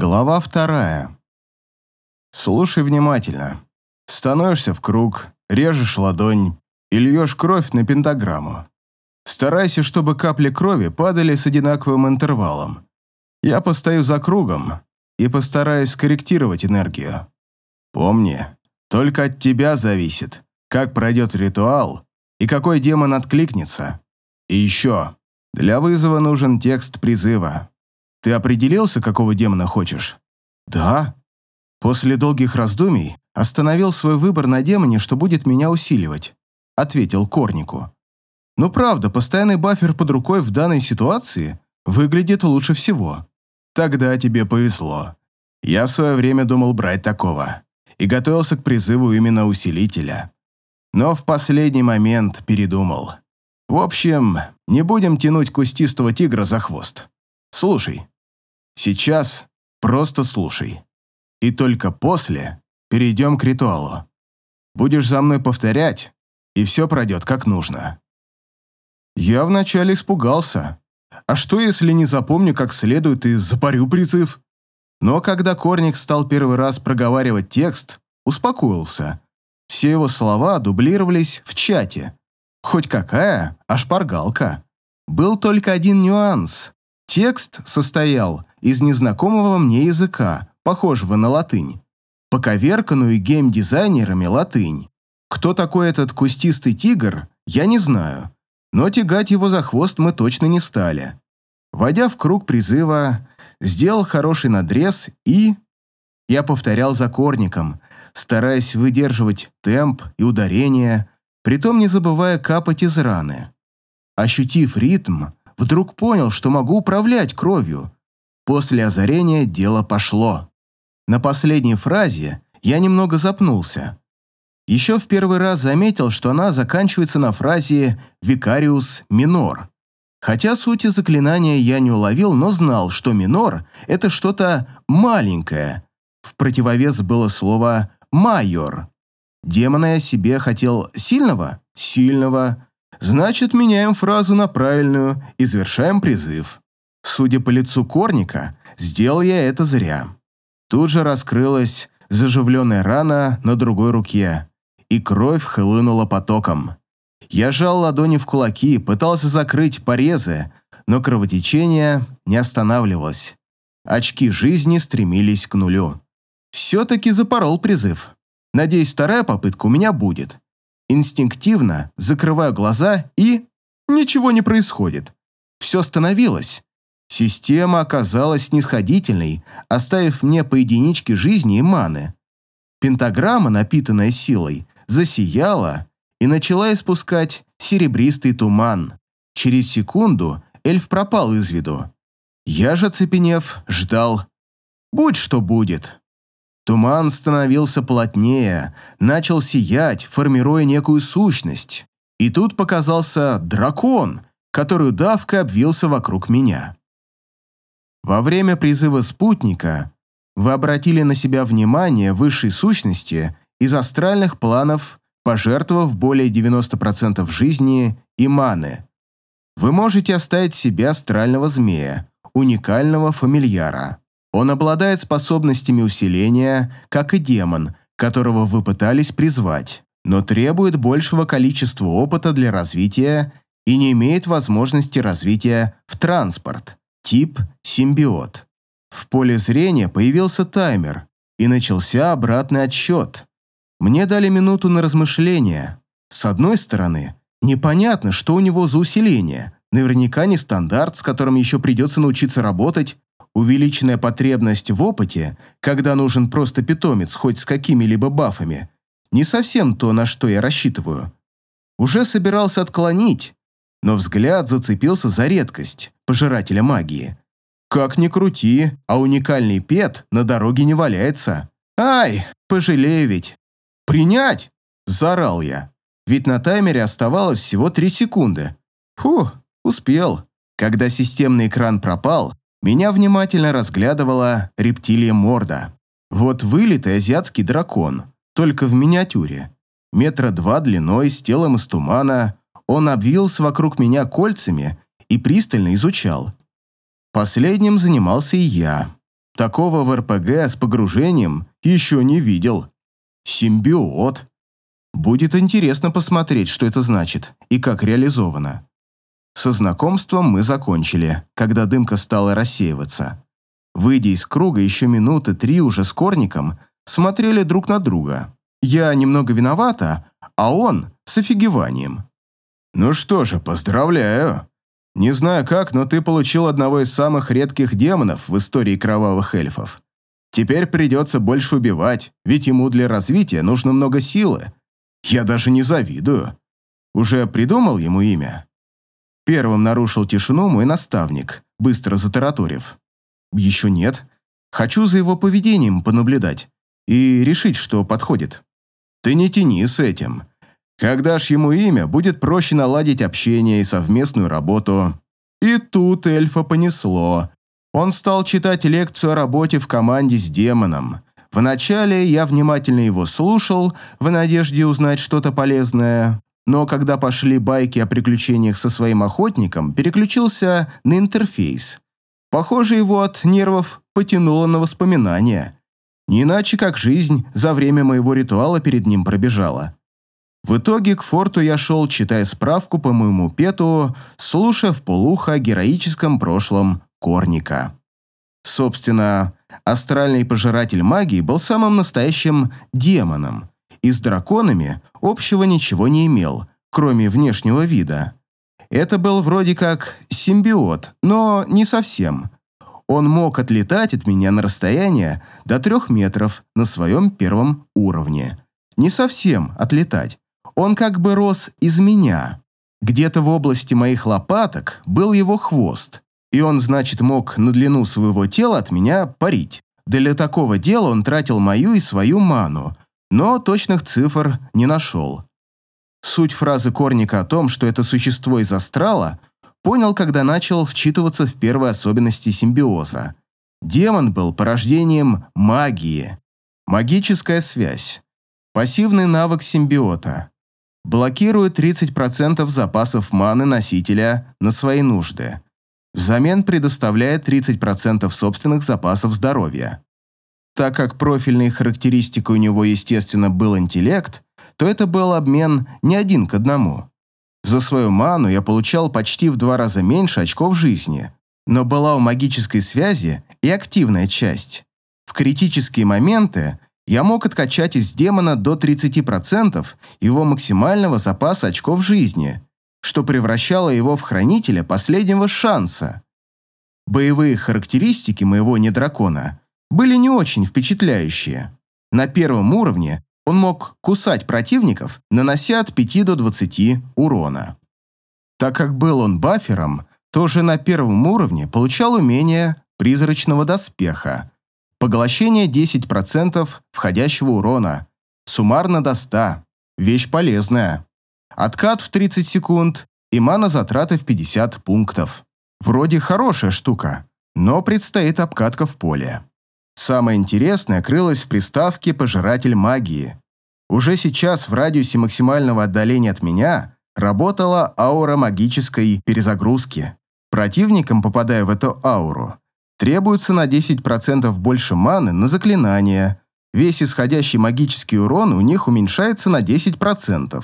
Глава вторая. Слушай внимательно. Становишься в круг, режешь ладонь и льешь кровь на пентаграмму. Старайся, чтобы капли крови падали с одинаковым интервалом. Я постою за кругом и постараюсь скорректировать энергию. Помни, только от тебя зависит, как пройдет ритуал и какой демон откликнется. И еще, для вызова нужен текст призыва. Ты определился, какого демона хочешь? Да. После долгих раздумий остановил свой выбор на демоне, что будет меня усиливать, ответил Корнику. Ну правда, постоянный бафер под рукой в данной ситуации выглядит лучше всего. Тогда тебе повезло. Я в свое время думал брать такого и готовился к призыву именно усилителя. Но в последний момент передумал. В общем, не будем тянуть кустистого тигра за хвост. Слушай. Сейчас просто слушай. И только после перейдем к ритуалу. Будешь за мной повторять, и все пройдет как нужно. Я вначале испугался. А что, если не запомню как следует и запарю призыв? Но когда Корник стал первый раз проговаривать текст, успокоился. Все его слова дублировались в чате. Хоть какая, а шпаргалка. Был только один нюанс. Текст состоял из незнакомого мне языка, похожего на латынь. Поковерканную геймдизайнерами латынь. Кто такой этот кустистый тигр, я не знаю. Но тягать его за хвост мы точно не стали. Войдя в круг призыва, сделал хороший надрез и... Я повторял за корником, стараясь выдерживать темп и ударение, притом не забывая капать из раны. Ощутив ритм, вдруг понял, что могу управлять кровью. После озарения дело пошло. На последней фразе я немного запнулся. Еще в первый раз заметил, что она заканчивается на фразе «викариус минор». Хотя сути заклинания я не уловил, но знал, что минор — это что-то маленькое. В противовес было слово «майор». Демона я себе хотел сильного? Сильного. Значит, меняем фразу на правильную и завершаем призыв. Судя по лицу Корника, сделал я это зря. Тут же раскрылась заживленная рана на другой руке, и кровь хлынула потоком. Я сжал ладони в кулаки, пытался закрыть порезы, но кровотечение не останавливалось. Очки жизни стремились к нулю. Все-таки запорол призыв. Надеюсь, вторая попытка у меня будет. Инстинктивно закрываю глаза и... Ничего не происходит. Все остановилось. Система оказалась снисходительной, оставив мне по единичке жизни и маны. Пентаграмма, напитанная силой, засияла и начала испускать серебристый туман. Через секунду эльф пропал из виду. Я же, цепенев, ждал. Будь что будет. Туман становился плотнее, начал сиять, формируя некую сущность. И тут показался дракон, который давкой обвился вокруг меня. Во время призыва спутника вы обратили на себя внимание высшей сущности из астральных планов, пожертвовав более 90% жизни и маны. Вы можете оставить себе астрального змея, уникального фамильяра. Он обладает способностями усиления, как и демон, которого вы пытались призвать, но требует большего количества опыта для развития и не имеет возможности развития в транспорт, тип симбиот. В поле зрения появился таймер, и начался обратный отсчет. Мне дали минуту на размышление. С одной стороны, непонятно, что у него за усиление. Наверняка не стандарт, с которым еще придется научиться работать, увеличенная потребность в опыте, когда нужен просто питомец хоть с какими-либо бафами, не совсем то, на что я рассчитываю. Уже собирался отклонить, но взгляд зацепился за редкость пожирателя магии. Как ни крути, а уникальный пет на дороге не валяется. Ай, пожалею ведь. «Принять!» – заорал я. Ведь на таймере оставалось всего три секунды. Фу, успел. Когда системный экран пропал, меня внимательно разглядывала рептилия морда. Вот вылитый азиатский дракон, только в миниатюре. Метра два длиной, с телом из тумана, он обвился вокруг меня кольцами и пристально изучал. Последним занимался и я. Такого в РПГ с погружением еще не видел. Симбиот. Будет интересно посмотреть, что это значит и как реализовано. Со знакомством мы закончили, когда дымка стала рассеиваться. Выйдя из круга, еще минуты три уже с корником смотрели друг на друга. Я немного виновата, а он с офигеванием. «Ну что же, поздравляю. Не знаю как, но ты получил одного из самых редких демонов в истории кровавых эльфов. Теперь придется больше убивать, ведь ему для развития нужно много силы. Я даже не завидую. Уже придумал ему имя?» Первым нарушил тишину мой наставник, быстро затараторив. «Еще нет. Хочу за его поведением понаблюдать и решить, что подходит». «Ты не тяни с этим. Когда ж ему имя, будет проще наладить общение и совместную работу». И тут эльфа понесло. Он стал читать лекцию о работе в команде с демоном. Вначале я внимательно его слушал, в надежде узнать что-то полезное, но когда пошли байки о приключениях со своим охотником, переключился на интерфейс. Похоже, его от нервов потянуло на воспоминания. Не иначе, как жизнь за время моего ритуала перед ним пробежала. В итоге к форту я шел, читая справку по моему пету, слушая полухо о героическом прошлом Корника. Собственно, астральный пожиратель магии был самым настоящим демоном, и с драконами общего ничего не имел, кроме внешнего вида. Это был вроде как симбиот, но не совсем. Он мог отлетать от меня на расстояние до трех метров на своем первом уровне. Не совсем отлетать. Он как бы рос из меня. Где-то в области моих лопаток был его хвост, и он, значит, мог на длину своего тела от меня парить. Для такого дела он тратил мою и свою ману, но точных цифр не нашел. Суть фразы Корника о том, что это существо из астрала, понял, когда начал вчитываться в первые особенности симбиоза. Демон был порождением магии. Магическая связь. Пассивный навык симбиота. Блокирует 30% запасов маны носителя на свои нужды. Взамен предоставляет 30% собственных запасов здоровья. Так как профильной характеристикой у него, естественно, был интеллект, то это был обмен не один к одному. За свою ману я получал почти в два раза меньше очков жизни, но была у магической связи и активная часть. В критические моменты я мог откачать из демона до 30% его максимального запаса очков жизни, что превращало его в хранителя последнего шанса. Боевые характеристики моего недракона были не очень впечатляющие. На первом уровне он мог кусать противников, нанося от 5 до 20 урона. Так как был он бафером, то уже на первом уровне получал умение призрачного доспеха. Поглощение 10% входящего урона. Суммарно до 100. Вещь полезная. Откат в 30 секунд и мана-затраты в 50 пунктов. Вроде хорошая штука, но предстоит обкатка в поле. Самое интересное крылось в приставке «Пожиратель магии». Уже сейчас в радиусе максимального отдаления от меня работала аура магической перезагрузки. Противникам, попадая в эту ауру, требуется на 10% больше маны на заклинание. Весь исходящий магический урон у них уменьшается на 10%.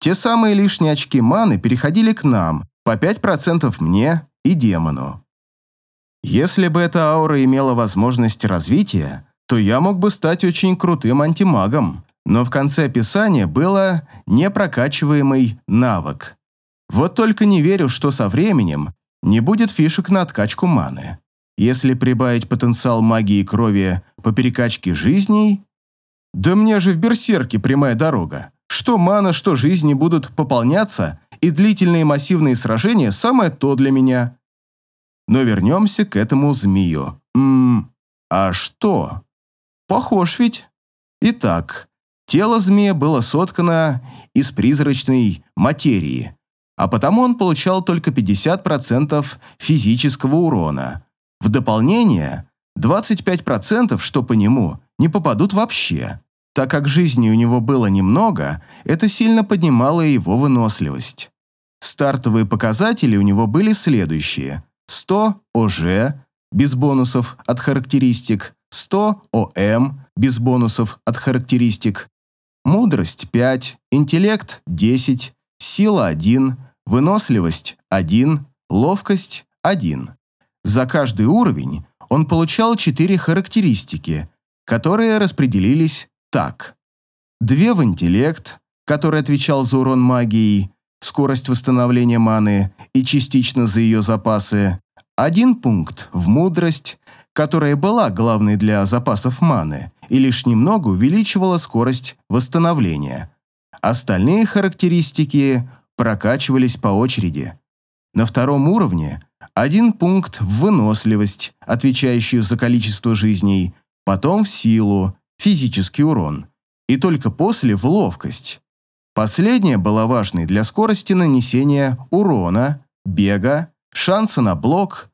Те самые лишние очки маны переходили к нам, по 5% мне и демону. Если бы эта аура имела возможность развития, то я мог бы стать очень крутым антимагом, но в конце описания было непрокачиваемый навык. Вот только не верю, что со временем не будет фишек на откачку маны. Если прибавить потенциал магии крови по перекачке жизней... Да мне же в берсерке прямая дорога. Что мана, что жизни будут пополняться, и длительные массивные сражения самое то для меня. Но вернемся к этому змею. Ммм, а что? Похож ведь? Итак, тело змея было соткано из призрачной материи, а потому он получал только 50% физического урона. В дополнение, 25%, что по нему, не попадут вообще. Так как жизни у него было немного, это сильно поднимало его выносливость. Стартовые показатели у него были следующие. 100 ОЖ, без бонусов от характеристик, 100 ОМ без бонусов от характеристик, мудрость 5, интеллект 10, сила 1, выносливость 1, ловкость 1. За каждый уровень он получал 4 характеристики, которые распределились так. 2 в интеллект, который отвечал за урон магией, скорость восстановления маны и частично за ее запасы, один пункт в мудрость, которая была главной для запасов маны и лишь немного увеличивала скорость восстановления. Остальные характеристики прокачивались по очереди. На втором уровне один пункт в выносливость, отвечающую за количество жизней, потом в силу, физический урон, и только после в ловкость. Последняя была важной для скорости нанесения урона, бега, шанса на блок,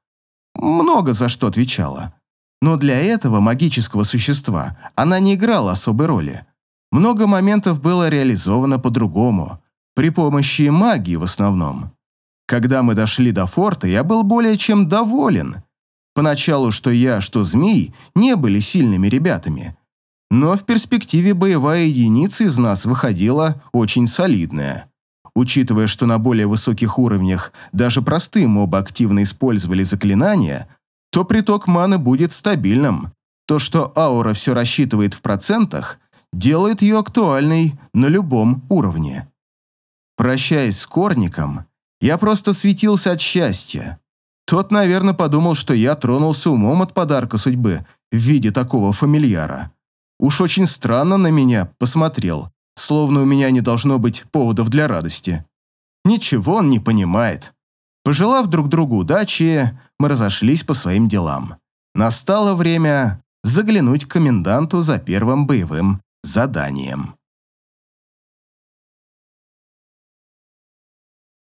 много за что отвечала. Но для этого магического существа она не играла особой роли. Много моментов было реализовано по-другому, при помощи магии в основном. Когда мы дошли до форта, я был более чем доволен. Поначалу что я, что змей не были сильными ребятами – но в перспективе боевая единица из нас выходила очень солидная. Учитывая, что на более высоких уровнях даже простые мобы активно использовали заклинания, то приток маны будет стабильным. То, что аура все рассчитывает в процентах, делает ее актуальной на любом уровне. Прощаясь с Корником, я просто светился от счастья. Тот, наверное, подумал, что я тронулся умом от подарка судьбы в виде такого фамильяра. Уж очень странно на меня посмотрел, словно у меня не должно быть поводов для радости. Ничего он не понимает. Пожелав друг другу удачи, мы разошлись по своим делам. Настало время заглянуть к коменданту за первым боевым заданием.